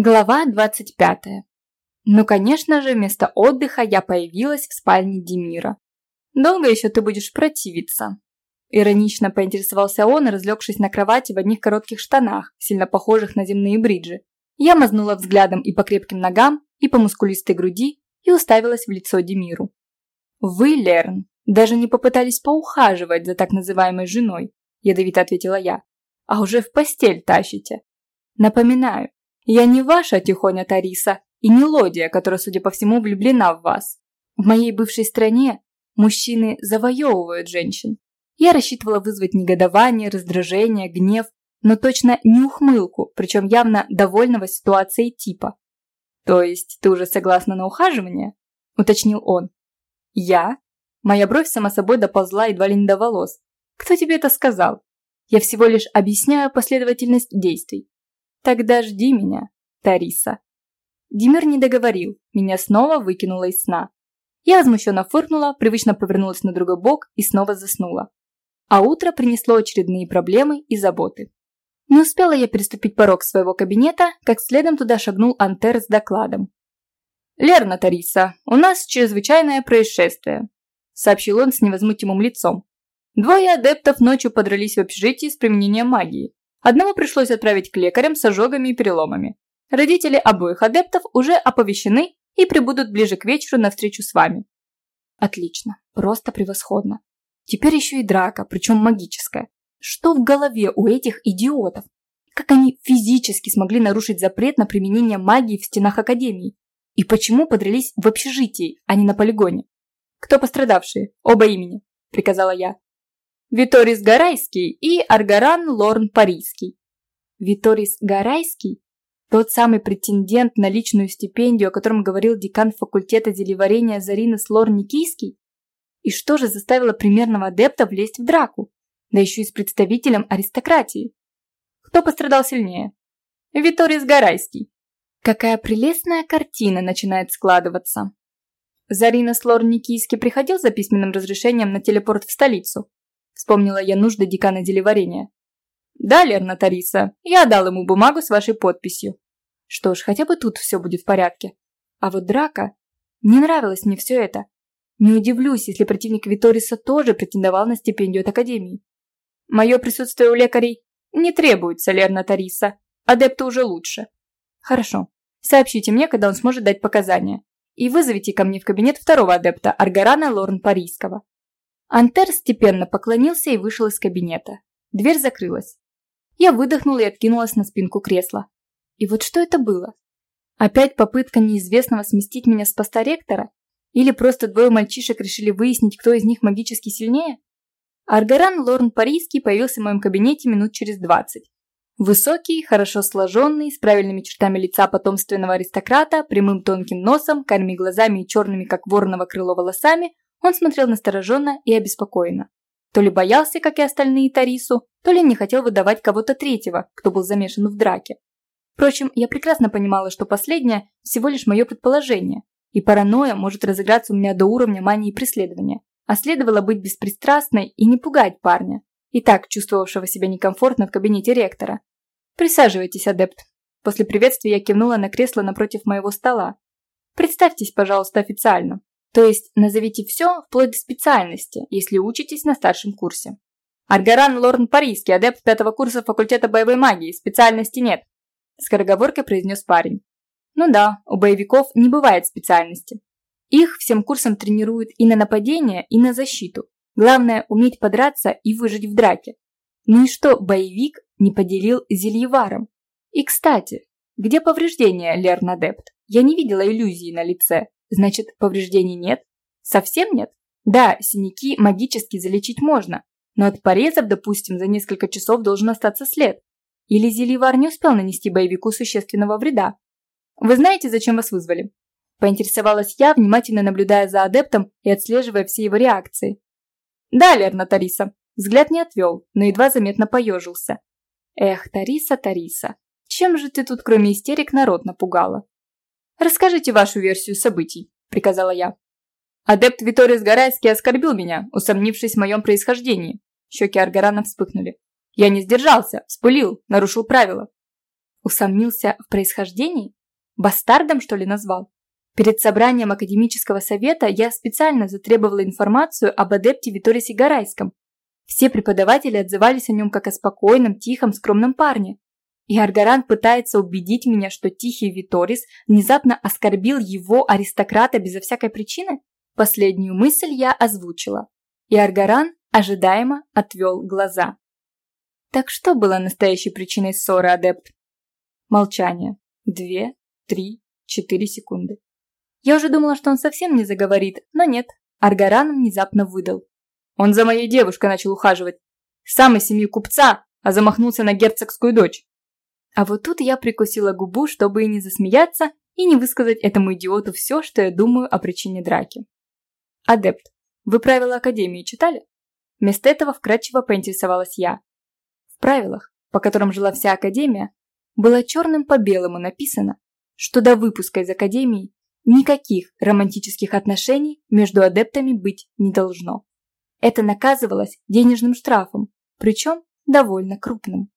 Глава 25. Ну, конечно же, вместо отдыха я появилась в спальне Демира. «Долго еще ты будешь противиться?» Иронично поинтересовался он, разлегшись на кровати в одних коротких штанах, сильно похожих на земные бриджи. Я мазнула взглядом и по крепким ногам, и по мускулистой груди, и уставилась в лицо Демиру. «Вы, Лерн, даже не попытались поухаживать за так называемой женой», ядовито ответила я. «А уже в постель тащите. Напоминаю, я не ваша Тихоня Тариса и не Лодия, которая, судя по всему, влюблена в вас. В моей бывшей стране мужчины завоевывают женщин. Я рассчитывала вызвать негодование, раздражение, гнев, но точно не ухмылку, причем явно довольного ситуацией типа. «То есть ты уже согласна на ухаживание?» – уточнил он. «Я?» Моя бровь сама собой доползла едва ли не до волос. «Кто тебе это сказал?» «Я всего лишь объясняю последовательность действий. Тогда жди меня, Тариса. Димир не договорил, меня снова выкинуло из сна. Я возмущенно фыркнула, привычно повернулась на другой бок и снова заснула. А утро принесло очередные проблемы и заботы. Не успела я переступить порог своего кабинета, как следом туда шагнул Антер с докладом. «Лерна Тариса, у нас чрезвычайное происшествие», сообщил он с невозмутимым лицом. Двое адептов ночью подрались в общежитии с применением магии. Одного пришлось отправить к лекарям с ожогами и переломами. Родители обоих адептов уже оповещены и прибудут ближе к вечеру на встречу с вами. Отлично, просто превосходно. Теперь еще и драка, причем магическая. Что в голове у этих идиотов? Как они физически смогли нарушить запрет на применение магии в стенах Академии? И почему подрались в общежитии, а не на полигоне? Кто пострадавшие? Оба имени, приказала я. Виторис Гарайский и Аргаран Лорн Парийский. Виторис Гарайский? Тот самый претендент на личную стипендию, о котором говорил декан факультета зелеварения Заринас Лорн Никийский? И что же заставило примерного адепта влезть в драку? Да еще и с представителем аристократии. Кто пострадал сильнее? Виторис Гарайский. Какая прелестная картина начинает складываться. Заринас Лорн Никийский приходил за письменным разрешением на телепорт в столицу? Вспомнила я нужды декана делеварения. Да, Лерна Тариса, я дал ему бумагу с вашей подписью. Что ж, хотя бы тут все будет в порядке. А вот драка... Не нравилось мне все это. Не удивлюсь, если противник Виториса тоже претендовал на стипендию от Академии. Мое присутствие у лекарей не требуется, Лерна Тариса. Адепту уже лучше. Хорошо. Сообщите мне, когда он сможет дать показания. И вызовите ко мне в кабинет второго адепта, Аргарана Лорн Парийского. Антер степенно поклонился и вышел из кабинета. Дверь закрылась. Я выдохнула и откинулась на спинку кресла. И вот что это было? Опять попытка неизвестного сместить меня с поста ректора? Или просто двое мальчишек решили выяснить, кто из них магически сильнее? Аргаран Лорн Парийский появился в моем кабинете минут через двадцать. Высокий, хорошо сложенный, с правильными чертами лица потомственного аристократа, прямым тонким носом, карими глазами и черными, как вороново крыло, волосами, он смотрел настороженно и обеспокоенно. То ли боялся, как и остальные Тарису, то ли не хотел выдавать кого-то третьего, кто был замешан в драке. Впрочем, я прекрасно понимала, что последнее всего лишь мое предположение, и паранойя может разыграться у меня до уровня мании преследования, а следовало быть беспристрастной и не пугать парня, и так чувствовавшего себя некомфортно в кабинете ректора. «Присаживайтесь, адепт». После приветствия я кивнула на кресло напротив моего стола. «Представьтесь, пожалуйста, официально». То есть назовите все вплоть до специальности, если учитесь на старшем курсе. Аргаран Лорн Парийский, адепт пятого курса факультета боевой магии, специальности нет. Скороговоркой произнес парень. Ну да, у боевиков не бывает специальности. Их всем курсом тренируют и на нападение, и на защиту. Главное – уметь подраться и выжить в драке. Ну и что боевик не поделил зельеваром? И кстати, где повреждения, Лерн Адепт? Я не видела иллюзии на лице. Значит, повреждений нет? Совсем нет? Да, синяки магически залечить можно, но от порезов, допустим, за несколько часов должен остаться след. Или Зеливар не успел нанести боевику существенного вреда. Вы знаете, зачем вас вызвали? Поинтересовалась я, внимательно наблюдая за адептом и отслеживая все его реакции. Да, Лерна Тариса. Взгляд не отвел, но едва заметно поежился. Эх, Тариса, Тариса, чем же ты тут, кроме истерик, народ напугала? «Расскажите вашу версию событий», – приказала я. Адепт Виторис Гарайский оскорбил меня, усомнившись в моем происхождении. Щеки Аргарана вспыхнули. Я не сдержался, вспылил, нарушил правила. Усомнился в происхождении? Бастардом, что ли, назвал? Перед собранием академического совета я специально затребовала информацию об адепте Виторисе Гарайском. Все преподаватели отзывались о нем как о спокойном, тихом, скромном парне. И Аргаран пытается убедить меня, что тихий Виторис внезапно оскорбил его аристократа безо всякой причины? Последнюю мысль я озвучила. И Аргаран ожидаемо отвел глаза. Так что было настоящей причиной ссоры, адепт? Молчание. Две, три, четыре секунды. Я уже думала, что он совсем не заговорит, но нет. Аргаран внезапно выдал. Он за моей девушкой начал ухаживать. Сам из семьи купца, а замахнулся на герцогскую дочь. А вот тут я прикусила губу, чтобы и не засмеяться, и не высказать этому идиоту все, что я думаю о причине драки. Адепт, вы правила Академии читали? Вместо этого вкратчиво поинтересовалась я. В правилах, по которым жила вся Академия, было черным по белому написано, что до выпуска из Академии никаких романтических отношений между адептами быть не должно. Это наказывалось денежным штрафом, причем довольно крупным.